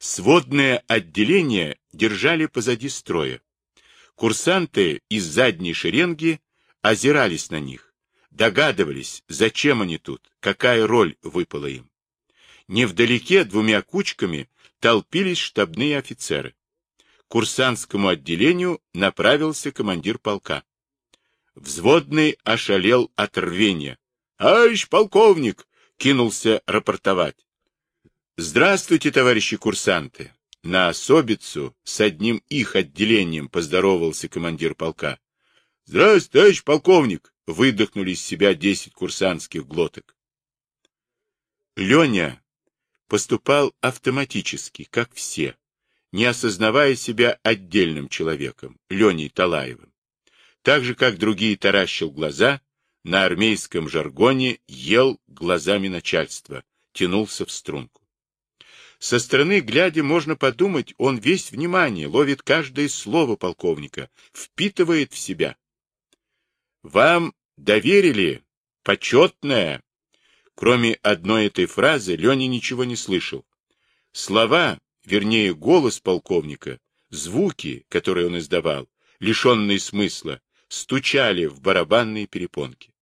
Сводное отделение держали позади строя. Курсанты из задней шеренги озирались на них, догадывались, зачем они тут, какая роль выпала им. Невдалеке двумя кучками толпились штабные офицеры. К курсантскому отделению направился командир полка. Взводный ошалел от рвения. — Ащ, полковник! — кинулся рапортовать. — Здравствуйте, товарищи курсанты! На особицу с одним их отделением поздоровался командир полка. — Здравствуйте, товарищ полковник! — выдохнули из себя десять курсантских глоток. Леня поступал автоматически, как все, не осознавая себя отдельным человеком, Леней Талаевым. Так же, как другие таращил глаза, на армейском жаргоне ел глазами начальства, тянулся в струнку. Со стороны, глядя, можно подумать, он весь внимание, ловит каждое слово полковника, впитывает в себя. Вам доверили почетное Кроме одной этой фразы, Леня ничего не слышал. Слова, вернее, голос полковника, звуки, которые он издавал, лишенные смысла, стучали в барабанные перепонки.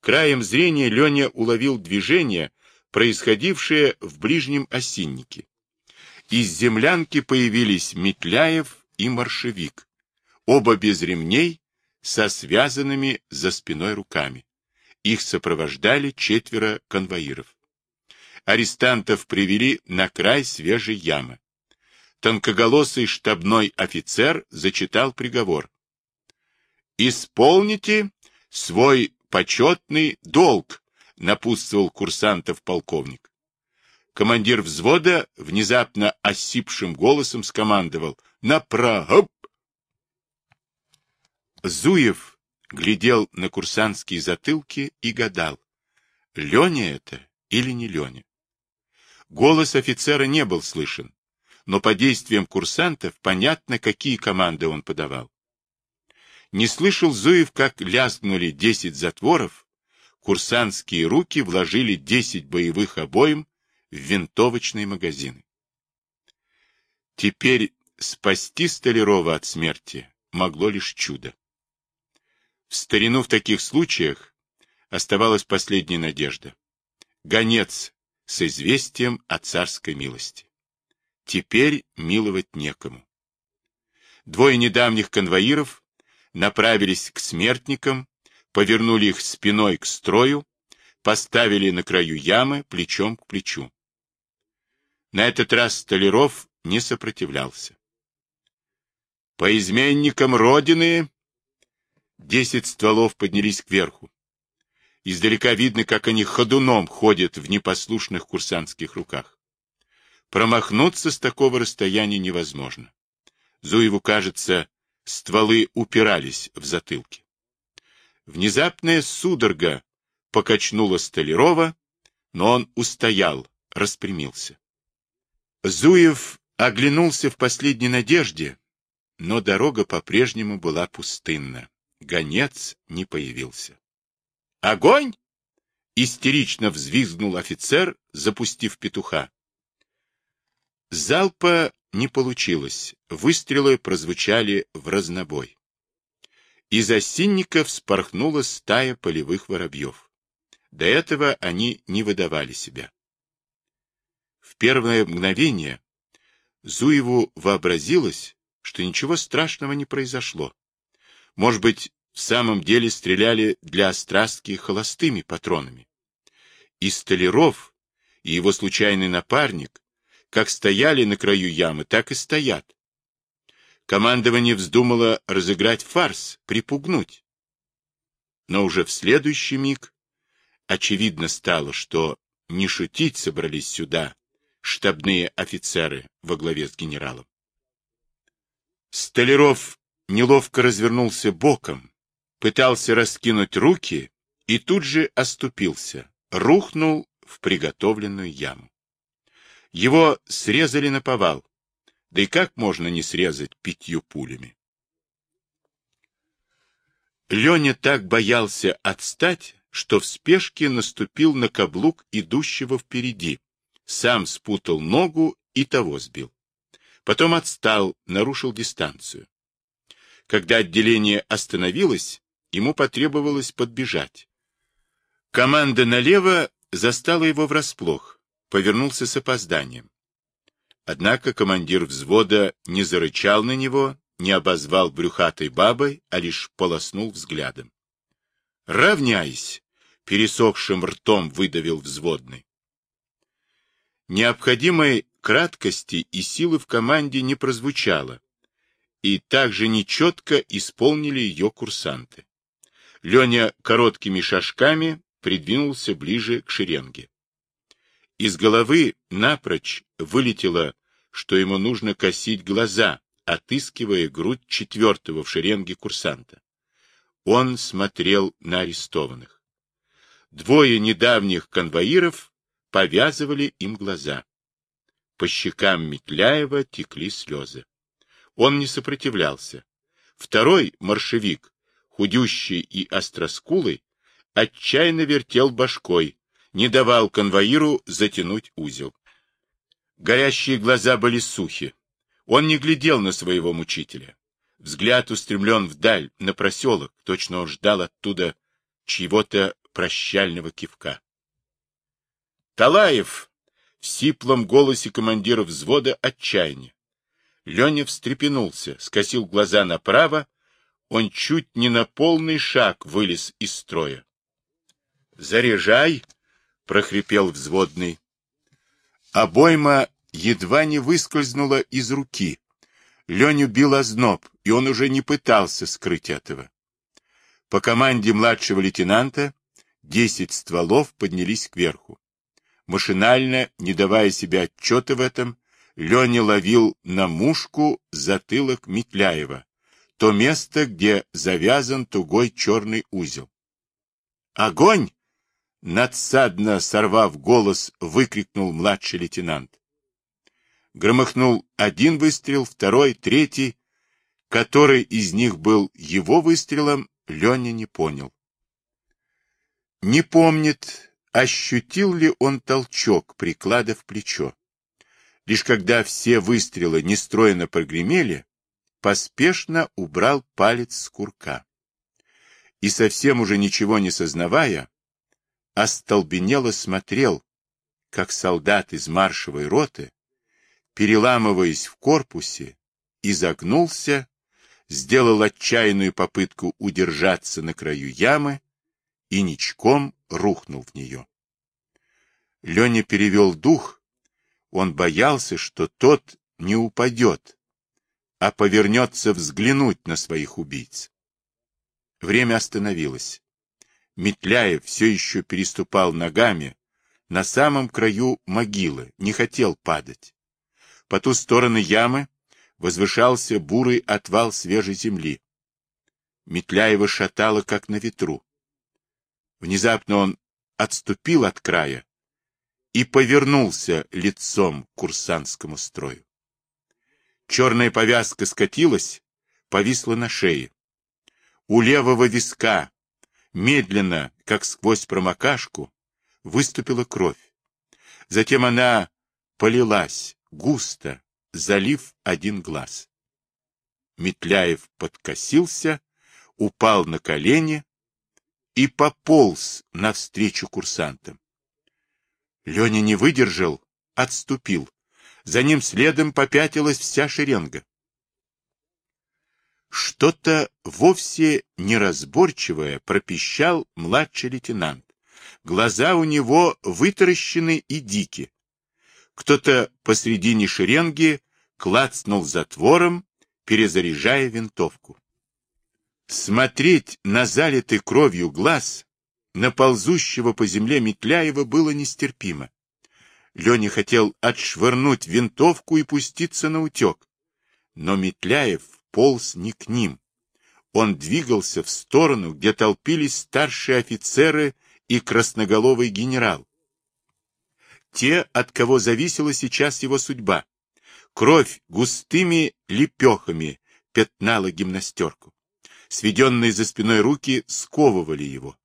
Краем зрения Леня уловил движение, происходившее в ближнем осиннике. Из землянки появились Метляев и Маршевик, оба без ремней, со связанными за спиной руками. Их сопровождали четверо конвоиров. Арестантов привели на край свежей ямы. Тонкоголосый штабной офицер зачитал приговор. «Исполните свой почетный долг», — напутствовал курсантов полковник. Командир взвода внезапно осипшим голосом скомандовал «Направо!». Зуев глядел на курсантские затылки и гадал, Леня это или не Леня. Голос офицера не был слышен, но по действиям курсантов понятно, какие команды он подавал. Не слышал Зуев, как лязгнули десять затворов, курсантские руки вложили десять боевых обоим в винтовочные магазины. Теперь спасти Столярова от смерти могло лишь чудо. В старину в таких случаях оставалась последняя надежда. Гонец с известием о царской милости. Теперь миловать некому. Двое недавних конвоиров направились к смертникам, повернули их спиной к строю, поставили на краю ямы плечом к плечу. На этот раз Столяров не сопротивлялся. По изменникам Родины Десять стволов поднялись кверху. Издалека видно, как они ходуном ходят в непослушных курсантских руках. Промахнуться с такого расстояния невозможно. Зуеву, кажется, стволы упирались в затылки. Внезапная судорога покачнула Столярова, но он устоял, распрямился. Зуев оглянулся в последней надежде, но дорога по-прежнему была пустынна. Гонец не появился. «Огонь!» — истерично взвизгнул офицер, запустив петуха. Залпа не получилось, выстрелы прозвучали в разнобой. Из осинника вспорхнула стая полевых воробьев. До этого они не выдавали себя. В первое мгновение Зуеву вообразилось, что ничего страшного не произошло. Может быть, в самом деле стреляли для острастки холостыми патронами. И Столяров, и его случайный напарник, как стояли на краю ямы, так и стоят. Командование вздумало разыграть фарс, припугнуть. Но уже в следующий миг очевидно стало, что не шутить собрались сюда штабные офицеры во главе с генералом. Столяров неловко развернулся боком, пытался раскинуть руки и тут же оступился, рухнул в приготовленную яму. Его срезали на повал, да и как можно не срезать пятью пулями? Леня так боялся отстать, что в спешке наступил на каблук идущего впереди, сам спутал ногу и того сбил. Потом отстал, нарушил дистанцию. Когда отделение остановилось, ему потребовалось подбежать. Команда налево застала его врасплох, повернулся с опозданием. Однако командир взвода не зарычал на него, не обозвал брюхатой бабой, а лишь полоснул взглядом. «Равняйсь!» — пересохшим ртом выдавил взводный. Необходимой краткости и силы в команде не прозвучало, и также нечетко исполнили ее курсанты. Леня короткими шажками придвинулся ближе к шеренге. Из головы напрочь вылетело, что ему нужно косить глаза, отыскивая грудь четвертого в шеренге курсанта. Он смотрел на арестованных. Двое недавних конвоиров повязывали им глаза. По щекам Метляева текли слезы. Он не сопротивлялся. Второй маршевик, худющий и остроскулый, отчаянно вертел башкой, не давал конвоиру затянуть узел. Горящие глаза были сухи. Он не глядел на своего мучителя. Взгляд устремлен вдаль, на проселок, точно он ждал оттуда чьего-то прощального кивка. «Талаев!» — в сиплом голосе командира взвода отчаяние. Леня встрепенулся, скосил глаза направо, он чуть не на полный шаг вылез из строя. «Заряжай!» — прохрипел взводный. Обойма едва не выскользнула из руки. Леню бил озноб, и он уже не пытался скрыть этого. По команде младшего лейтенанта десять стволов поднялись кверху. Машинально, не давая себе отчета в этом, Леня ловил на мушку затылок Метляева, то место, где завязан тугой черный узел. «Огонь!» — надсадно сорвав голос, выкрикнул младший лейтенант. Громыхнул один выстрел, второй, третий. Который из них был его выстрелом, Леня не понял. Не помнит, ощутил ли он толчок приклада в плечо. Лишь когда все выстрелы нестроенно прогремели, поспешно убрал палец с курка. И совсем уже ничего не сознавая, остолбенело смотрел, как солдат из маршевой роты переламываясь в корпусе, изогнулся, сделал отчаянную попытку удержаться на краю ямы и ничком рухнул в нее. Леня перевел дух, он боялся, что тот не упадет, а повернется взглянуть на своих убийц. Время остановилось. Метляев все еще переступал ногами на самом краю могилы, не хотел падать. По ту сторону ямы возвышался бурый отвал свежей земли. Метляева шатало, как на ветру. Внезапно он отступил от края и повернулся лицом к курсантскому строю. Черная повязка скатилась, повисла на шее. У левого виска, медленно, как сквозь промокашку, выступила кровь. Затем она полилась, густо, залив один глаз. Метляев подкосился, упал на колени и пополз навстречу курсантам. Леня не выдержал, отступил. За ним следом попятилась вся шеренга. Что-то вовсе неразборчивое пропищал младший лейтенант. Глаза у него вытаращены и дики. Кто-то посредине шеренги клацнул затвором, перезаряжая винтовку. Смотреть на залитый кровью глаз, на ползущего по земле Метляева было нестерпимо. Леня хотел отшвырнуть винтовку и пуститься на утек. Но Метляев полз не к ним. Он двигался в сторону, где толпились старшие офицеры и красноголовый генерал те, от кого зависела сейчас его судьба. Кровь густыми лепехами пятнала гимнастерку. Сведенные за спиной руки сковывали его.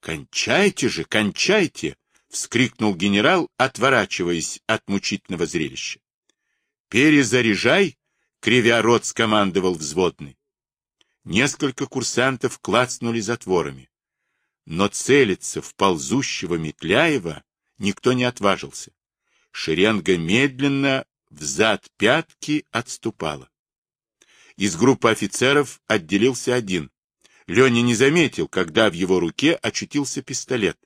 «Кончайте же, кончайте!» вскрикнул генерал, отворачиваясь от мучительного зрелища. «Перезаряжай!» — кривя рот скомандовал взводный. Несколько курсантов клацнули затворами. Но целиться в ползущего Метляева никто не отважился. Шеренга медленно взад пятки отступала. Из группы офицеров отделился один. Леня не заметил, когда в его руке очутился пистолет.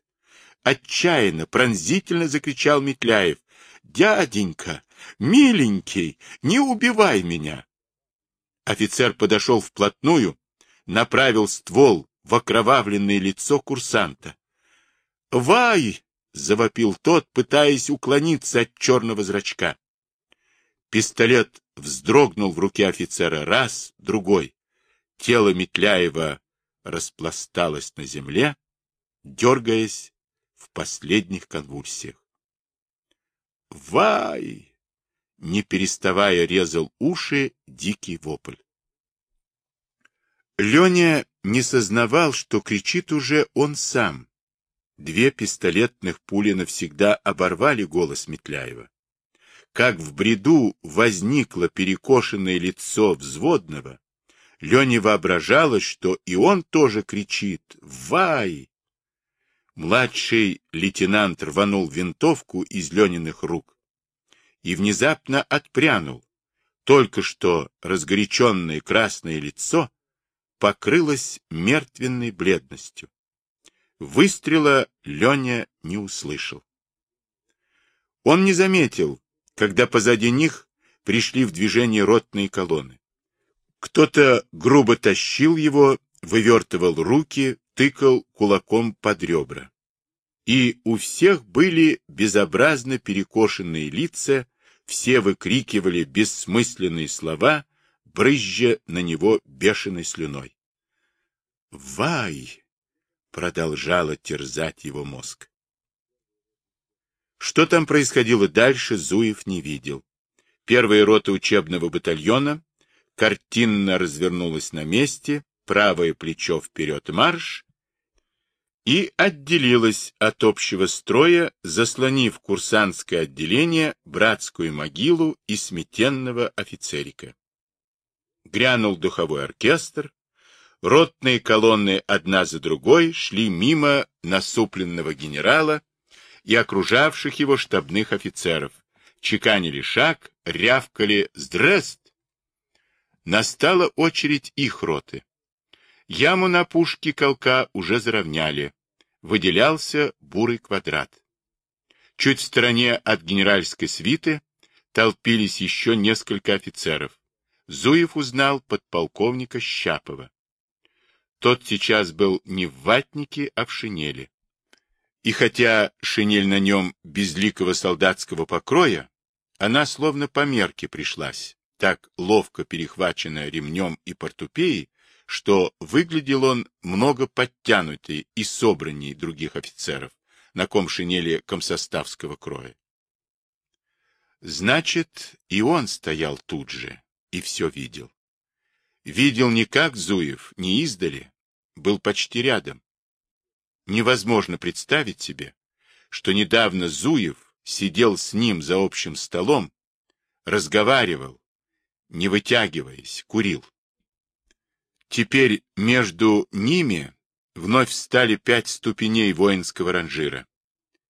Отчаянно, пронзительно закричал Метляев. «Дяденька, миленький, не убивай меня!» Офицер подошел вплотную, направил ствол в окровавленное лицо курсанта. «Вай!» — завопил тот, пытаясь уклониться от черного зрачка. Пистолет вздрогнул в руке офицера раз, другой. Тело Метляева распласталось на земле, дергаясь в последних конвульсиях. «Вай!» не переставая резал уши дикий вопль. Леня не сознавал, что кричит уже он сам. Две пистолетных пули навсегда оборвали голос Метляева. Как в бреду возникло перекошенное лицо взводного, Лене воображалось, что и он тоже кричит «Вай!». Младший лейтенант рванул винтовку из Лениных рук, и внезапно отпрянул. Только что разгоряченное красное лицо покрылось мертвенной бледностью. Выстрела Леня не услышал. Он не заметил, когда позади них пришли в движение ротные колонны. Кто-то грубо тащил его, вывертывал руки, тыкал кулаком под ребра. И у всех были безобразно перекошенные лица все выкрикивали бессмысленные слова, брызжа на него бешеной слюной. «Вай!» — продолжало терзать его мозг. Что там происходило дальше, Зуев не видел. Первая рота учебного батальона картинно развернулась на месте, правое плечо вперед марш, и отделилась от общего строя, заслонив курсантское отделение, братскую могилу и сметенного офицерика. Грянул духовой оркестр, ротные колонны одна за другой шли мимо насупленного генерала и окружавших его штабных офицеров, чеканили шаг, рявкали «Здраст!». Настала очередь их роты. Яму на пушке колка уже заровняли. Выделялся бурый квадрат. Чуть в стороне от генеральской свиты толпились еще несколько офицеров. Зуев узнал подполковника Щапова. Тот сейчас был не в ватнике, а в шинели. И хотя шинель на нем безликого солдатского покроя, она словно по мерке пришлась, так ловко перехваченная ремнем и портупеей, что выглядел он много подтянутый и собранней других офицеров, на ком шинели комсоставского кроя. Значит, и он стоял тут же и все видел. Видел не как Зуев, не издали, был почти рядом. Невозможно представить себе, что недавно Зуев сидел с ним за общим столом, разговаривал, не вытягиваясь, курил. Теперь между ними вновь встали пять ступеней воинского ранжира.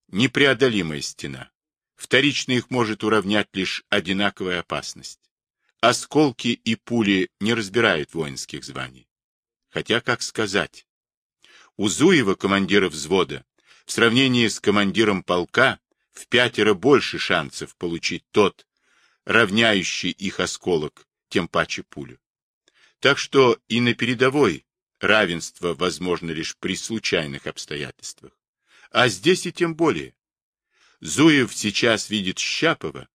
Непреодолимая стена. Вторично их может уравнять лишь одинаковая опасность. Осколки и пули не разбирают воинских званий. Хотя, как сказать, у Зуева, командира взвода, в сравнении с командиром полка, в пятеро больше шансов получить тот, равняющий их осколок, тем паче пулю. Так что и на передовой равенство возможно лишь при случайных обстоятельствах. А здесь и тем более. Зуев сейчас видит Щапова,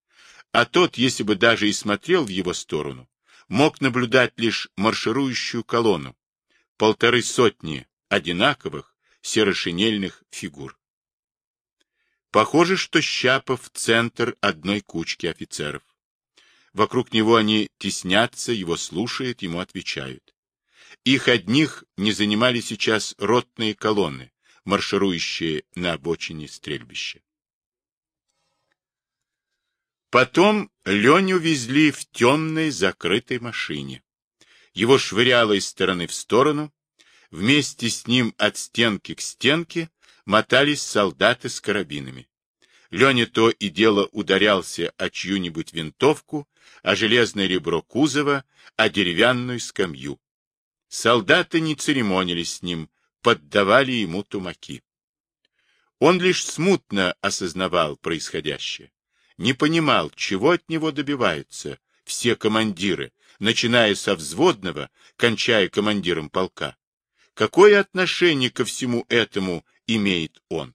а тот, если бы даже и смотрел в его сторону, мог наблюдать лишь марширующую колонну, полторы сотни одинаковых серошинельных фигур. Похоже, что Щапов — центр одной кучки офицеров. Вокруг него они теснятся, его слушают, ему отвечают. Их одних не занимали сейчас ротные колонны, марширующие на обочине стрельбища. Потом Леню везли в темной закрытой машине. Его швыряло из стороны в сторону. Вместе с ним от стенки к стенке мотались солдаты с карабинами. Леня то и дело ударялся о чью-нибудь винтовку, о железное ребро кузова, о деревянную скамью. Солдаты не церемонились с ним, поддавали ему тумаки. Он лишь смутно осознавал происходящее, не понимал, чего от него добиваются все командиры, начиная со взводного, кончая командиром полка. Какое отношение ко всему этому имеет он?